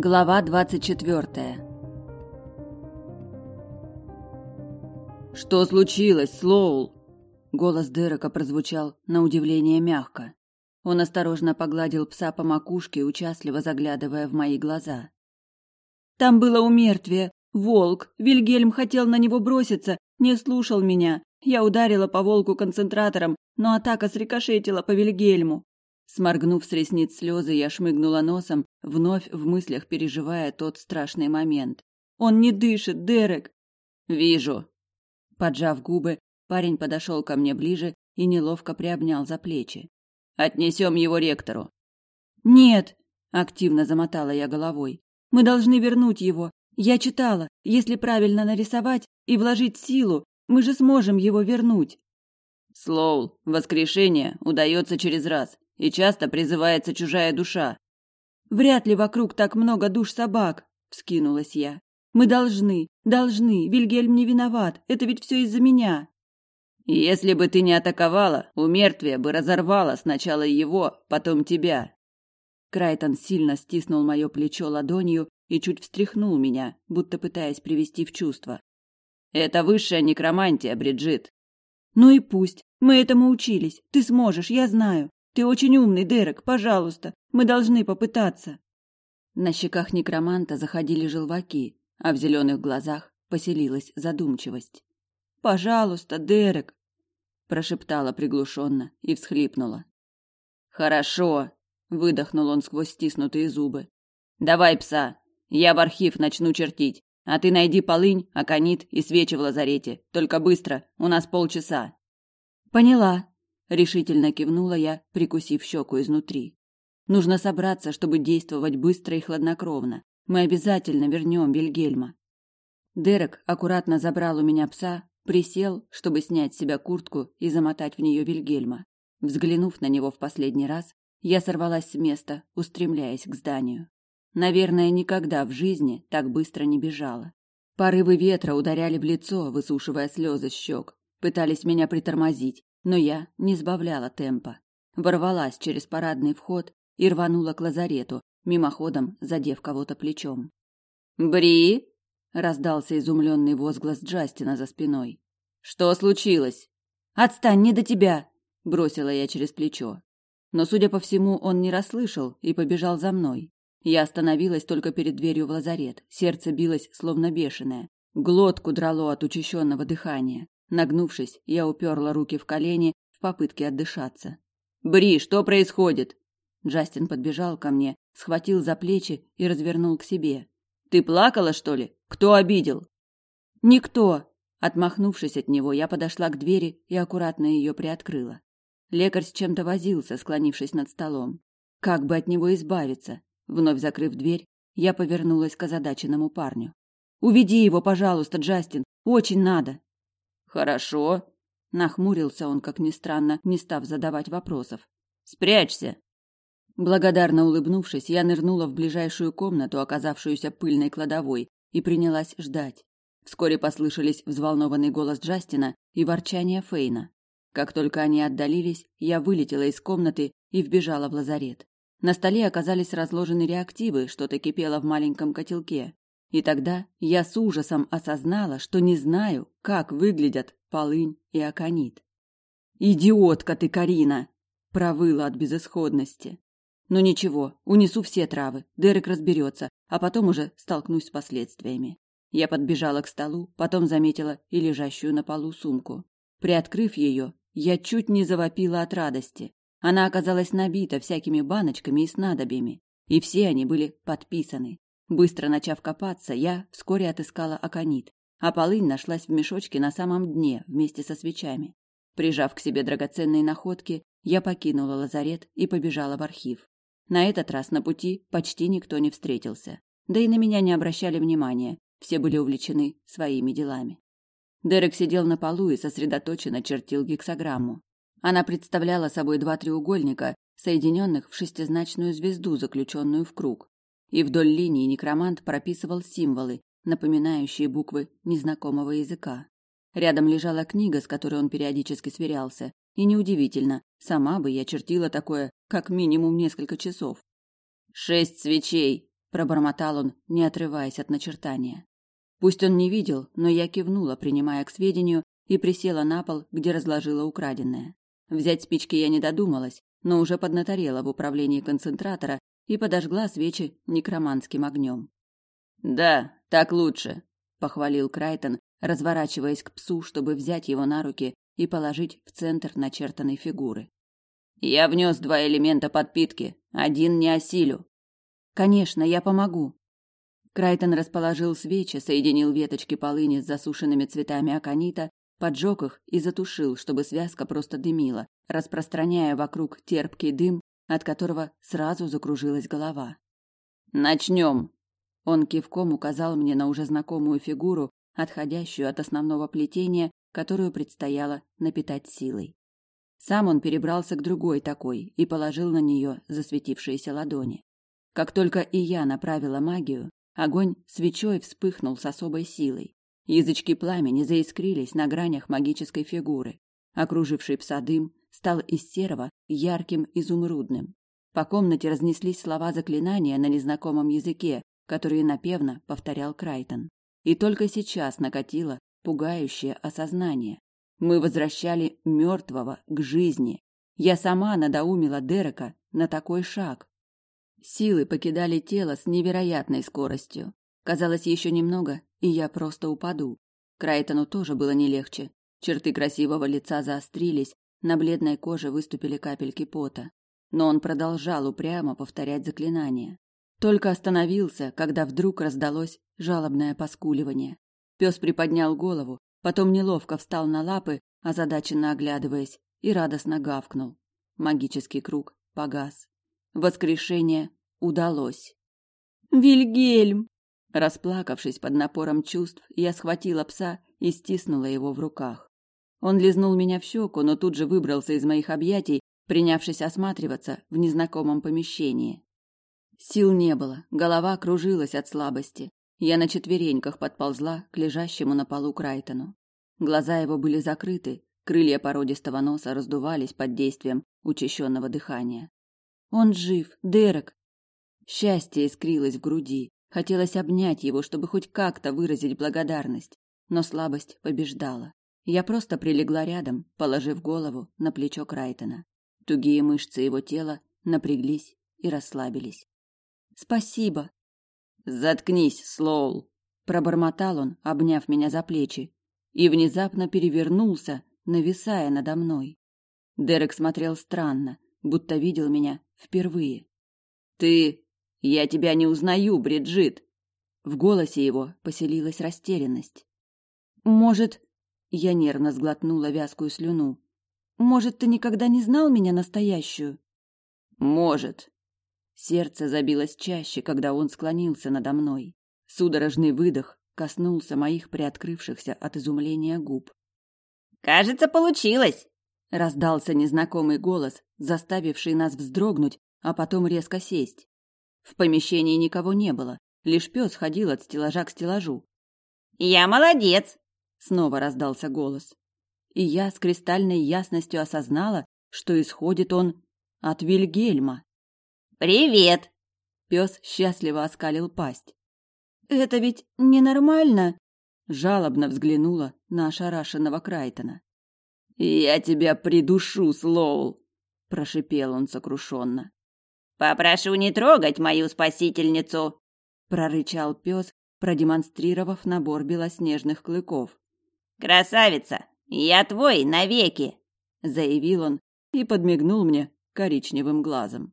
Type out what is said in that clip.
Глава двадцать четвертая. Что случилось, Слоул? Голос Дерека прозвучал на удивление мягко. Он осторожно погладил пса по макушке, участливо заглядывая в мои глаза. Там было умертвие, волк. Вильгельм хотел на него броситься, не слушал меня. Я ударила по волку концентратором, но атака срикошетила по Вильгельму. Сморгнув с ресниц слезы, я шмыгнула носом, вновь в мыслях переживая тот страшный момент. «Он не дышит, Дерек!» «Вижу!» Поджав губы, парень подошел ко мне ближе и неловко приобнял за плечи. «Отнесем его ректору!» «Нет!» – активно замотала я головой. «Мы должны вернуть его. Я читала, если правильно нарисовать и вложить силу, мы же сможем его вернуть!» «Слоул, воскрешение удается через раз и часто призывается чужая душа. Вряд ли вокруг так много душ собак, вскинулась я. Мы должны, должны. Вильгельм не виноват. Это ведь все из-за меня. Если бы ты не атаковала, у мертвия бы разорвало сначала его, потом тебя. Крайтон сильно стиснул мое плечо ладонью и чуть встряхнул меня, будто пытаясь привести в чувство. Это высшая некромантия, Бриджит. Ну и пусть. Мы этому учились. Ты сможешь, я знаю. Ты очень умный, Дерек, пожалуйста, мы должны попытаться. На щеках некроманта заходили желваки, а в зеленых глазах поселилась задумчивость. Пожалуйста, Дерек, прошептала приглушенно и всхлипнула. Хорошо, выдохнул он сквозь стиснутые зубы. Давай пса, я в архив начну чертить, а ты найди полынь, аконит и свечи в лазарете. Только быстро, у нас полчаса. Поняла, решительно кивнула я, прикусив щеку изнутри. Нужно собраться, чтобы действовать быстро и хладнокровно. Мы обязательно вернем Вильгельма. Дерек аккуратно забрал у меня пса, присел, чтобы снять с себя куртку и замотать в нее Вильгельма. Взглянув на него в последний раз, я сорвалась с места, устремляясь к зданию. Наверное, никогда в жизни так быстро не бежала. Порывы ветра ударяли в лицо, высушивая слезы щек, пытались меня притормозить, но я не сбавляла темпа. Ворвалась через парадный вход и рванула к лазарету, мимоходом задев кого-то плечом. «Бри!» — раздался изумленный возглас Джастина за спиной. «Что случилось?» «Отстань, не до тебя!» — бросила я через плечо. Но, судя по всему, он не расслышал и побежал за мной. Я остановилась только перед дверью в лазарет. Сердце билось, словно бешеное. Глотку драло от учащенного дыхания. Нагнувшись, я уперла руки в колени в попытке отдышаться. «Бри, что происходит?» Джастин подбежал ко мне, схватил за плечи и развернул к себе. «Ты плакала, что ли? Кто обидел?» «Никто!» Отмахнувшись от него, я подошла к двери и аккуратно ее приоткрыла. Лекарь с чем-то возился, склонившись над столом. Как бы от него избавиться? Вновь закрыв дверь, я повернулась к озадаченному парню. «Уведи его, пожалуйста, Джастин! Очень надо!» Хорошо, нахмурился он, как ни странно, не став задавать вопросов. Спрячься. Благодарно улыбнувшись, я нырнула в ближайшую комнату, оказавшуюся пыльной кладовой, и принялась ждать. Вскоре послышались взволнованный голос Джастина и ворчание Фейна. Как только они отдалились, я вылетела из комнаты и вбежала в лазарет. На столе оказались разложены реактивы, что-то кипело в маленьком котелке. И тогда я с ужасом осознала, что не знаю, как выглядят полынь и аконит. «Идиотка ты, Карина!» – провыла от безысходности. «Ну ничего, унесу все травы, Дерек разберется, а потом уже столкнусь с последствиями». Я подбежала к столу, потом заметила и лежащую на полу сумку. Приоткрыв ее, я чуть не завопила от радости. Она оказалась набита всякими баночками и снадобьями, и все они были подписаны. Быстро начав копаться, я вскоре отыскала аконит, а полынь нашлась в мешочке на самом дне вместе со свечами. Прижав к себе драгоценные находки, я покинула лазарет и побежала в архив. На этот раз на пути почти никто не встретился. Да и на меня не обращали внимания, все были увлечены своими делами. Дерек сидел на полу и сосредоточенно чертил гексограмму. Она представляла собой два треугольника, соединенных в шестизначную звезду, заключенную в круг и вдоль линии некромант прописывал символы, напоминающие буквы незнакомого языка. Рядом лежала книга, с которой он периодически сверялся, и неудивительно, сама бы я чертила такое как минимум несколько часов. «Шесть свечей!» пробормотал он, не отрываясь от начертания. Пусть он не видел, но я кивнула, принимая к сведению, и присела на пол, где разложила украденное. Взять спички я не додумалась, но уже поднаторела в управлении концентратора и подожгла свечи некроманским огнем. «Да, так лучше», — похвалил Крайтон, разворачиваясь к псу, чтобы взять его на руки и положить в центр начертанной фигуры. «Я внес два элемента подпитки, один не осилю». «Конечно, я помогу». Крайтон расположил свечи, соединил веточки полыни с засушенными цветами аконита, поджег их и затушил, чтобы связка просто дымила, распространяя вокруг терпкий дым, от которого сразу закружилась голова. «Начнем!» Он кивком указал мне на уже знакомую фигуру, отходящую от основного плетения, которую предстояло напитать силой. Сам он перебрался к другой такой и положил на нее засветившиеся ладони. Как только и я направила магию, огонь свечой вспыхнул с особой силой. Язычки пламени заискрились на гранях магической фигуры. Окруживший пса дым стал из серого ярким изумрудным. По комнате разнеслись слова заклинания на незнакомом языке, которые напевно повторял Крайтон. И только сейчас накатило пугающее осознание. Мы возвращали мертвого к жизни. Я сама надоумила Дерека на такой шаг. Силы покидали тело с невероятной скоростью. Казалось, еще немного, и я просто упаду. Крайтону тоже было не легче. Черты красивого лица заострились, на бледной коже выступили капельки пота. Но он продолжал упрямо повторять заклинание. Только остановился, когда вдруг раздалось жалобное поскуливание. Пес приподнял голову, потом неловко встал на лапы, озадаченно оглядываясь, и радостно гавкнул. Магический круг погас. Воскрешение удалось. «Вильгельм!» Расплакавшись под напором чувств, я схватила пса и стиснула его в руках. Он лизнул меня в щеку, но тут же выбрался из моих объятий, принявшись осматриваться в незнакомом помещении. Сил не было, голова кружилась от слабости. Я на четвереньках подползла к лежащему на полу Крайтону. Глаза его были закрыты, крылья породистого носа раздувались под действием учащенного дыхания. Он жив, Дерек. Счастье искрилось в груди. Хотелось обнять его, чтобы хоть как-то выразить благодарность, но слабость побеждала. Я просто прилегла рядом, положив голову на плечо Крайтона. Тугие мышцы его тела напряглись и расслабились. Спасибо. Заткнись, Слоул, пробормотал он, обняв меня за плечи, и внезапно перевернулся, нависая надо мной. Дерек смотрел странно, будто видел меня впервые. Ты я тебя не узнаю, Бриджит. В голосе его поселилась растерянность. Может, я нервно сглотнула вязкую слюну. Может, ты никогда не знал меня настоящую? Может, Сердце забилось чаще, когда он склонился надо мной. Судорожный выдох коснулся моих приоткрывшихся от изумления губ. «Кажется, получилось!» — раздался незнакомый голос, заставивший нас вздрогнуть, а потом резко сесть. В помещении никого не было, лишь пес ходил от стеллажа к стеллажу. «Я молодец!» — снова раздался голос. И я с кристальной ясностью осознала, что исходит он от Вильгельма. «Привет!» Пес счастливо оскалил пасть. «Это ведь ненормально!» Жалобно взглянула на ошарашенного Крайтона. «Я тебя придушу, Слоул!» Прошипел он сокрушенно. «Попрошу не трогать мою спасительницу!» Прорычал пес, продемонстрировав набор белоснежных клыков. «Красавица! Я твой навеки!» Заявил он и подмигнул мне коричневым глазом.